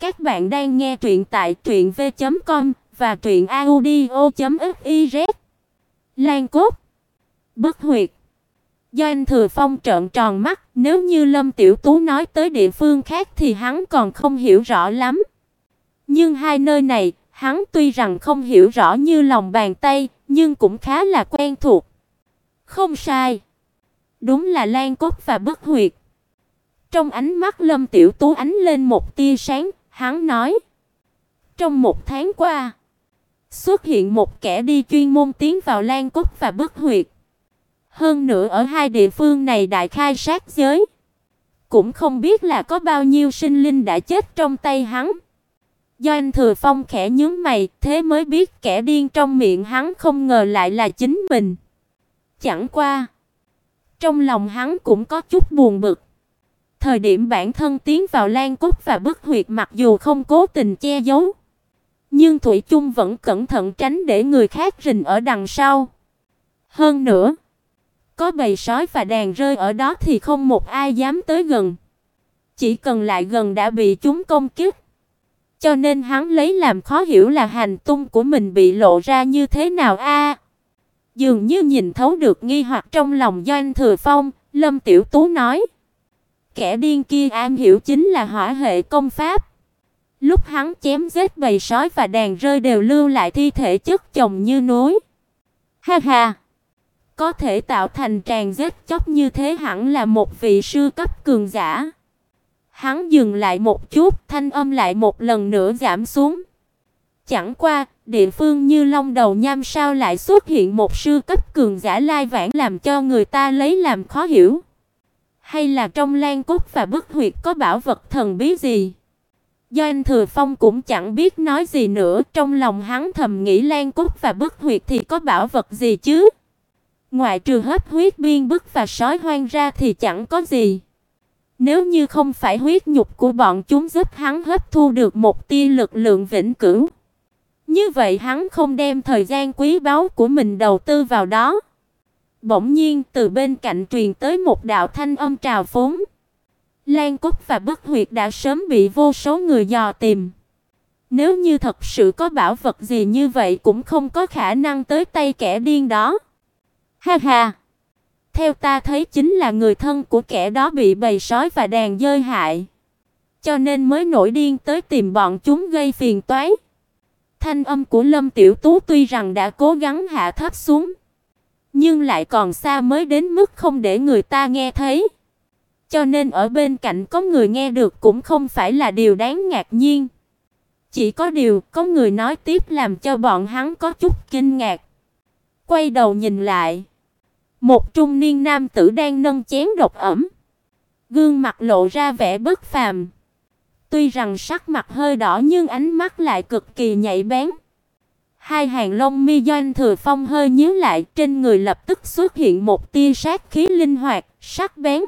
Các bạn đang nghe truyện tại truyệnv.com và truyệnaudio.fiz. Lan cốt, Bất huyệt. Do anh Thừa Phong trợn tròn mắt, nếu như Lâm Tiểu Tú nói tới địa phương khác thì hắn còn không hiểu rõ lắm. Nhưng hai nơi này, hắn tuy rằng không hiểu rõ như lòng bàn tay, nhưng cũng khá là quen thuộc. Không sai. Đúng là Lan cốt và Bất huyệt. Trong ánh mắt Lâm Tiểu Tú ánh lên một tia sáng, hắn nói: "Trong một tháng qua, xuất hiện một kẻ đi chuyên môn tiến vào Lan Cốt và Bất Huyệt. Hơn nữa ở hai địa phương này đại khai sát giới, cũng không biết là có bao nhiêu sinh linh đã chết trong tay hắn." Do anh Thừa Phong khẽ nhướng mày, thế mới biết kẻ điên trong miệng hắn không ngờ lại là chính mình. Chẳng qua, trong lòng hắn cũng có chút buồn bực. Thời điểm bản thân tiến vào Lan Cốt và Bức Huyệt mặc dù không cố tình che giấu, nhưng Thủy chung vẫn cẩn thận tránh để người khác rình ở đằng sau. Hơn nữa, có bầy sói và đàn rơi ở đó thì không một ai dám tới gần. Chỉ cần lại gần đã bị chúng công kích. Cho nên hắn lấy làm khó hiểu là hành tung của mình bị lộ ra như thế nào a. dường như nhìn thấu được nghi hoặc trong lòng Doanh Thừa Phong, Lâm Tiểu Tú nói: Kẻ điên kia am hiểu chính là hỏa hệ công pháp. Lúc hắn chém giết bầy sói và đàn rơi đều lưu lại thi thể chất chồng như núi. Ha ha. Có thể tạo thành tràn giết chóc như thế hẳn là một vị sư cấp cường giả. Hắn dừng lại một chút, thanh âm lại một lần nữa giảm xuống. Chẳng qua, địa phương như Long Đầu Nham sao lại xuất hiện một sư cấp cường giả lai vãng làm cho người ta lấy làm khó hiểu. Hay là trong Lan Cốt và Bức Huyệt có bảo vật thần bí gì? Do anh Thừa Phong cũng chẳng biết nói gì nữa, trong lòng hắn thầm nghĩ Lan Cốt và Bức Huyệt thì có bảo vật gì chứ? Ngoại trừ hấp huyết biên bức và sói hoang ra thì chẳng có gì. Nếu như không phải huyết nhục của bọn chúng giúp hắn hấp thu được một tia lực lượng vĩnh cửu, như vậy hắn không đem thời gian quý báu của mình đầu tư vào đó. Bỗng nhiên từ bên cạnh truyền tới một đạo thanh âm trào phúng. Lan Cốt và Bất Huyệt đã sớm bị vô số người dò tìm. Nếu như thật sự có bảo vật gì như vậy cũng không có khả năng tới tay kẻ điên đó. Ha ha. Theo ta thấy chính là người thân của kẻ đó bị bầy sói và đàn dơi hại. Cho nên mới nổi điên tới tìm bọn chúng gây phiền toái. Thanh âm của Lâm Tiểu Tú tuy rằng đã cố gắng hạ thấp xuống, nhưng lại còn xa mới đến mức không để người ta nghe thấy. Cho nên ở bên cạnh có người nghe được cũng không phải là điều đáng ngạc nhiên. Chỉ có điều có người nói tiếp làm cho bọn hắn có chút kinh ngạc. Quay đầu nhìn lại, một trung niên nam tử đang nâng chén độc ẩm, gương mặt lộ ra vẻ bất phàm. Tuy rằng sắc mặt hơi đỏ nhưng ánh mắt lại cực kỳ nhạy bén. Hai hàng lông mi doanh thừa phong hơi nhíu lại, trên người lập tức xuất hiện một tia sát khí linh hoạt, sắc bén.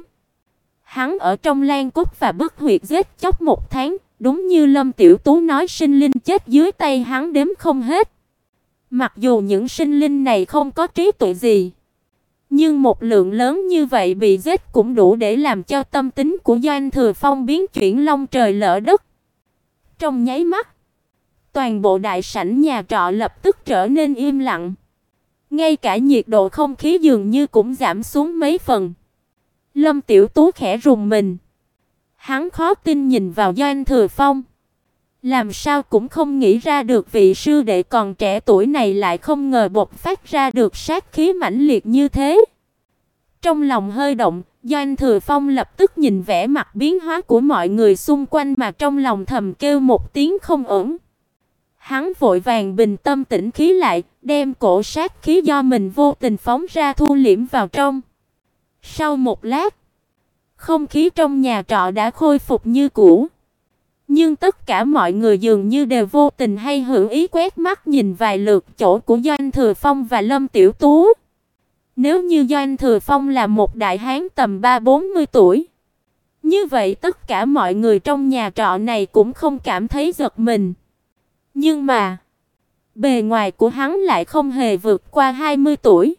Hắn ở trong lan cốt và bức huyệt giết chóc một tháng, đúng như Lâm Tiểu Tú nói sinh linh chết dưới tay hắn đếm không hết. Mặc dù những sinh linh này không có trí tuệ gì, nhưng một lượng lớn như vậy bị giết cũng đủ để làm cho tâm tính của Doanh Thừa Phong biến chuyển long trời lỡ đất. Trong nháy mắt, Toàn bộ đại sảnh nhà trọ lập tức trở nên im lặng. Ngay cả nhiệt độ không khí dường như cũng giảm xuống mấy phần. Lâm Tiểu Tú khẽ rùng mình. Hắn khó tin nhìn vào Doanh Thừa Phong. Làm sao cũng không nghĩ ra được vị sư đệ còn trẻ tuổi này lại không ngờ bộc phát ra được sát khí mãnh liệt như thế. Trong lòng hơi động, Doanh Thừa Phong lập tức nhìn vẻ mặt biến hóa của mọi người xung quanh mà trong lòng thầm kêu một tiếng không ổn. Hắn vội vàng bình tâm tĩnh khí lại, đem cổ sát khí do mình vô tình phóng ra thu liễm vào trong. Sau một lát, không khí trong nhà trọ đã khôi phục như cũ. Nhưng tất cả mọi người dường như đều vô tình hay hữu ý quét mắt nhìn vài lượt chỗ của Doanh Thừa Phong và Lâm Tiểu Tú. Nếu như Doanh Thừa Phong là một đại hán tầm 3-40 tuổi, như vậy tất cả mọi người trong nhà trọ này cũng không cảm thấy giật mình. Nhưng mà, bề ngoài của hắn lại không hề vượt qua 20 tuổi.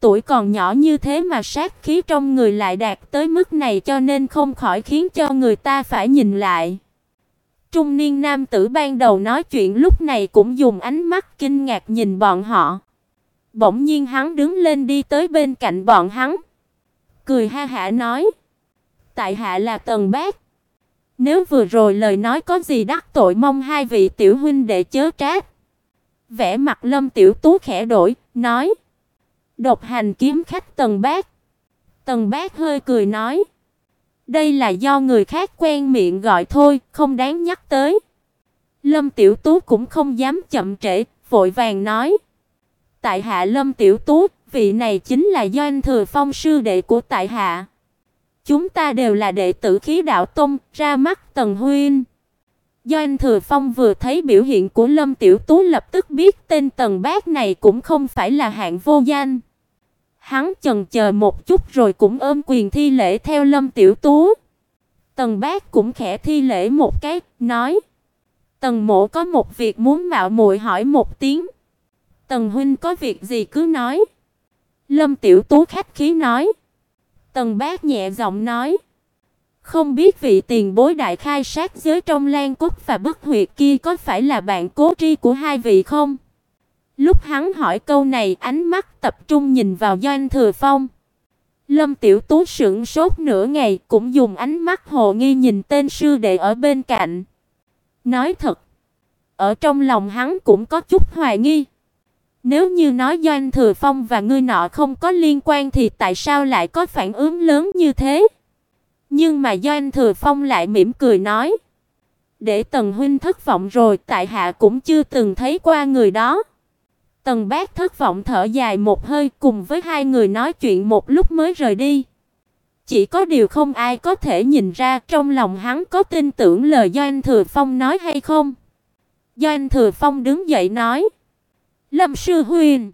Tuổi còn nhỏ như thế mà sát khí trong người lại đạt tới mức này cho nên không khỏi khiến cho người ta phải nhìn lại. trung niên nam tử ban đầu nói chuyện lúc này cũng dùng ánh mắt kinh ngạc nhìn bọn họ. Bỗng nhiên hắn đứng lên đi tới bên cạnh bọn hắn, cười ha hả nói: "Tại hạ là Tần Bác. Nếu vừa rồi lời nói có gì đắc tội mong hai vị tiểu huynh đệ chớ trách." Vẻ mặt Lâm Tiểu Tú khẽ đổi, nói: "Độc hành kiếm khách Tần Bác." Tần Bác hơi cười nói: "Đây là do người khác quen miệng gọi thôi, không đáng nhắc tới." Lâm Tiểu Tú cũng không dám chậm trễ, vội vàng nói: "Tại hạ Lâm Tiểu Tú, vị này chính là Doanh Thừa Phong sư đệ của tại hạ. Chúng ta đều là đệ tử Khí Đạo Tông, ra mắt Tần huynh." do anh Thừa Phong vừa thấy biểu hiện của Lâm Tiểu Tú lập tức biết tên Tần Bác này cũng không phải là hạng vô danh. Hắn chần chờ một chút rồi cũng ôm quyền thi lễ theo Lâm Tiểu Tú. Tần Bác cũng khẽ thi lễ một cái, nói: "Tần Mộ có một việc muốn mạo muội hỏi một tiếng." "Tần huynh có việc gì cứ nói." Lâm Tiểu Tú khách khí nói. Tần Bác nhẹ giọng nói: "Không biết vị tiền bối đại khai sát giới trong Lan cúc và Bức Huyệt kia có phải là bạn cố tri của hai vị không?" Lúc hắn hỏi câu này, ánh mắt tập trung nhìn vào Doanh Thừa Phong. Lâm Tiểu Tú sững sốt nửa ngày, cũng dùng ánh mắt hồ nghi nhìn tên sư đệ ở bên cạnh. Nói thật, ở trong lòng hắn cũng có chút hoài nghi. Nếu như nói Doanh Thừa Phong và ngươi nọ không có liên quan thì tại sao lại có phản ứng lớn như thế? Nhưng mà Doanh Thừa Phong lại mỉm cười nói: "Để Tần huynh thất vọng rồi, tại hạ cũng chưa từng thấy qua người đó." Tần Bác thất vọng thở dài một hơi, cùng với hai người nói chuyện một lúc mới rời đi. Chỉ có điều không ai có thể nhìn ra trong lòng hắn có tin tưởng lời Doanh Thừa Phong nói hay không. Doanh Thừa Phong đứng dậy nói: "Lâm sư Huyền,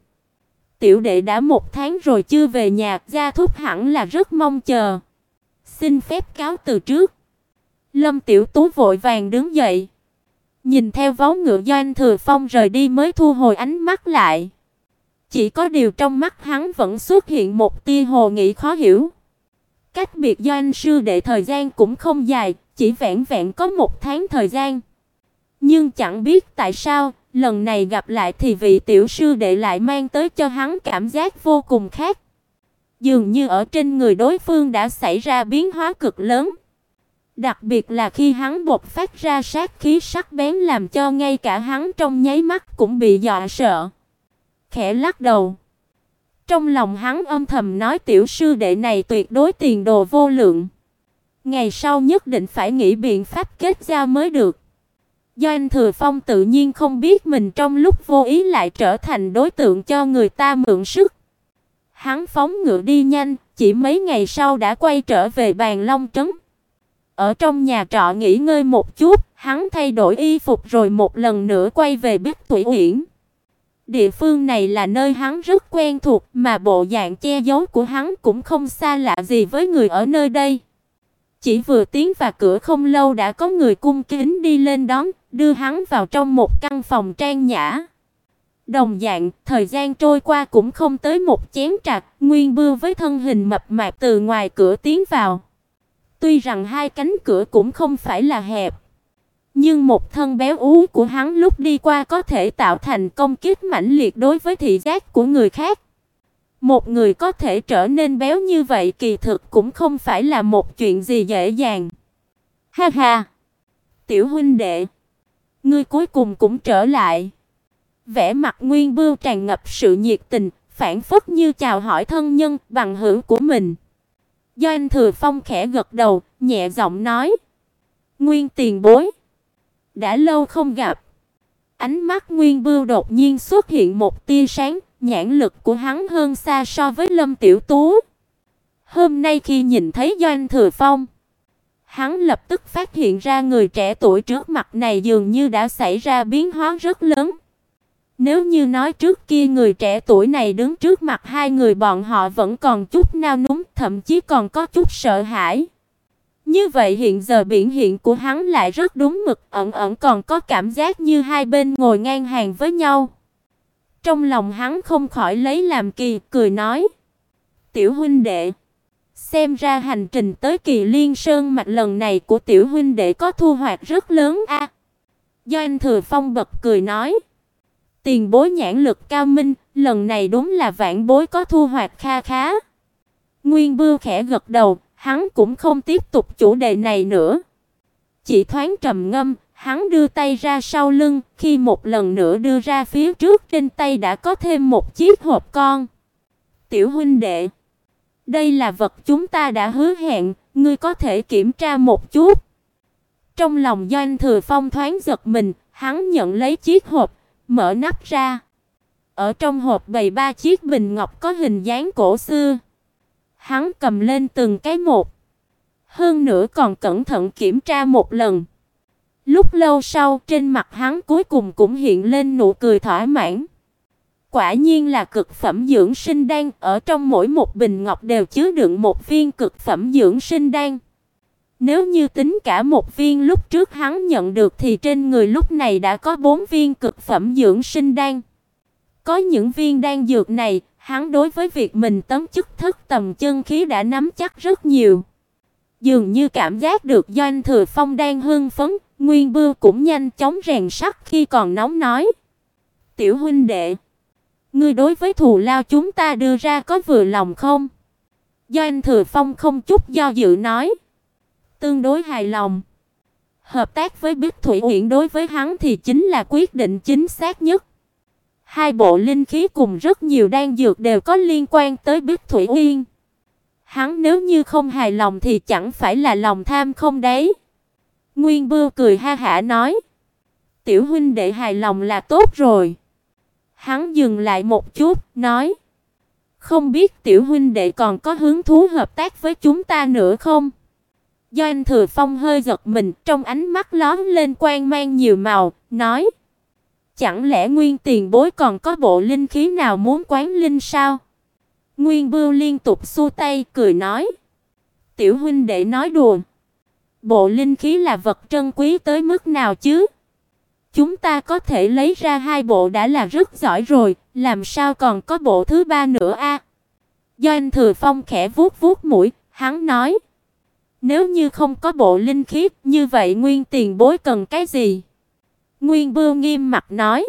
tiểu đệ đã một tháng rồi chưa về nhà, gia thúc hẳn là rất mong chờ. Xin phép cáo từ trước." Lâm Tiểu Tú vội vàng đứng dậy. Nhìn theo vó ngựa Doanh Thừa Phong rời đi mới thu hồi ánh mắt lại. Chỉ có điều trong mắt hắn vẫn xuất hiện một tia hồ nghĩ khó hiểu. Cách biệt Doanh sư đệ thời gian cũng không dài, chỉ vẹn vẹn có một tháng thời gian. Nhưng chẳng biết tại sao, lần này gặp lại thì vị tiểu sư đệ lại mang tới cho hắn cảm giác vô cùng khác. Dường như ở trên người đối phương đã xảy ra biến hóa cực lớn. Đặc biệt là khi hắn bộc phát ra sát khí sắc bén làm cho ngay cả hắn trong nháy mắt cũng bị dọa sợ. Khẽ lắc đầu. Trong lòng hắn âm thầm nói tiểu sư đệ này tuyệt đối tiền đồ vô lượng. Ngày sau nhất định phải nghĩ biện pháp kết giao mới được. Do anh Thừa Phong tự nhiên không biết mình trong lúc vô ý lại trở thành đối tượng cho người ta mượn sức. Hắn phóng ngựa đi nhanh, chỉ mấy ngày sau đã quay trở về bàn Long trấn. Ở trong nhà trọ nghỉ ngơi một chút, hắn thay đổi y phục rồi một lần nữa quay về Bích Thủy Uyển. Địa phương này là nơi hắn rất quen thuộc, mà bộ dạng che giấu của hắn cũng không xa lạ gì với người ở nơi đây. Chỉ vừa tiến vào cửa không lâu đã có người cung kính đi lên đón, đưa hắn vào trong một căn phòng trang nhã. Đồng dạng, thời gian trôi qua cũng không tới một chén trà, Nguyên Bưu với thân hình mập mạp từ ngoài cửa tiến vào. Tuy rằng hai cánh cửa cũng không phải là hẹp, nhưng một thân béo ú của hắn lúc đi qua có thể tạo thành công kích mãnh liệt đối với thị giác của người khác. Một người có thể trở nên béo như vậy kỳ thực cũng không phải là một chuyện gì dễ dàng. Ha ha. Tiểu huynh đệ, ngươi cuối cùng cũng trở lại. Vẻ mặt Nguyên Bưu tràn ngập sự nhiệt tình, phản phất như chào hỏi thân nhân bằng hữu của mình. Doanh Thừa Phong khẽ gật đầu, nhẹ giọng nói: "Nguyên Tiền Bối, đã lâu không gặp." Ánh mắt Nguyên Bưu đột nhiên xuất hiện một tia sáng, nhãn lực của hắn hơn xa so với Lâm Tiểu Tú. Hôm nay khi nhìn thấy Doanh Thừa Phong, hắn lập tức phát hiện ra người trẻ tuổi trước mặt này dường như đã xảy ra biến hóa rất lớn. Nếu như nói trước kia người trẻ tuổi này đứng trước mặt hai người bọn họ vẫn còn chút nao núng, thậm chí còn có chút sợ hãi. Như vậy hiện giờ biển hiện của hắn lại rất đúng mực, ẩn ẩn còn có cảm giác như hai bên ngồi ngang hàng với nhau. Trong lòng hắn không khỏi lấy làm kỳ, cười nói: "Tiểu huynh đệ, Xem ra hành trình tới Kỳ Liên Sơn mạch lần này của tiểu huynh đệ có thu hoạch rất lớn a. Do anh Thừa Phong bật cười nói, tiền bối nhãn lực cao minh, lần này đúng là vạn bối có thu hoạch kha khá. Nguyên Bưu khẽ gật đầu, hắn cũng không tiếp tục chủ đề này nữa. Chỉ thoáng trầm ngâm, hắn đưa tay ra sau lưng, khi một lần nữa đưa ra phía trước trên tay đã có thêm một chiếc hộp con. "Tiểu huynh đệ, đây là vật chúng ta đã hứa hẹn, ngươi có thể kiểm tra một chút." Trong lòng Doanh Thừa Phong thoáng giật mình, hắn nhận lấy chiếc hộp, mở nắp ra. Ở trong hộp bày ba chiếc bình ngọc có hình dáng cổ xưa. Hắn cầm lên từng cái một. Hơn nữa còn cẩn thận kiểm tra một lần. Lúc lâu sau, trên mặt hắn cuối cùng cũng hiện lên nụ cười thỏa mãn. Quả nhiên là cực phẩm dưỡng sinh đan, ở trong mỗi một bình ngọc đều chứa đựng một viên cực phẩm dưỡng sinh đan. Nếu như tính cả một viên lúc trước hắn nhận được thì trên người lúc này đã có bốn viên cực phẩm dưỡng sinh đan. Có những viên đan dược này, hắn đối với việc mình tấn chức thất tầm chân khí đã nắm chắc rất nhiều. Dường như cảm giác được Doanh Thừa Phong đang hưng phấn, Nguyên Bưu cũng nhanh chóng rèn sắt khi còn nóng nói: "Tiểu huynh đệ, ngươi đối với thù lao chúng ta đưa ra có vừa lòng không?" Doanh Thừa Phong không chút do dự nói: "Tương đối hài lòng." Hợp tác với Bích Thủy Uyển đối với hắn thì chính là quyết định chính xác nhất. Hai bộ linh khí cùng rất nhiều đan dược đều có liên quan tới Bích Thủy Uyên. Hắn nếu như không hài lòng thì chẳng phải là lòng tham không đấy. Nguyên Bưu cười ha hả nói: "Tiểu huynh đệ hài lòng là tốt rồi." Hắn dừng lại một chút, nói: "Không biết tiểu huynh đệ còn có hứng thú hợp tác với chúng ta nữa không?" Do anh Thừa Phong hơi giật mình, trong ánh mắt lóe lên quang mang nhiều màu, nói: Chẳng lẽ Nguyên Tiền Bối còn có bộ linh khí nào muốn quán linh sao? Nguyên Bưu liên tục xu tay cười nói: "Tiểu huynh đệ nói đùa. Bộ linh khí là vật trân quý tới mức nào chứ? Chúng ta có thể lấy ra hai bộ đã là rất giỏi rồi, làm sao còn có bộ thứ ba nữa a?" Do anh Thừa Phong khẽ vuốt vuốt mũi, hắn nói: "Nếu như không có bộ linh khí, như vậy Nguyên Tiền Bối cần cái gì?" Nguyên Bưu nghiêm mặt nói: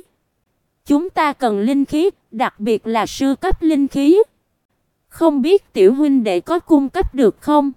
"Chúng ta cần linh khí, đặc biệt là sư cấp linh khí. Không biết tiểu huynh đệ có cung cấp được không?"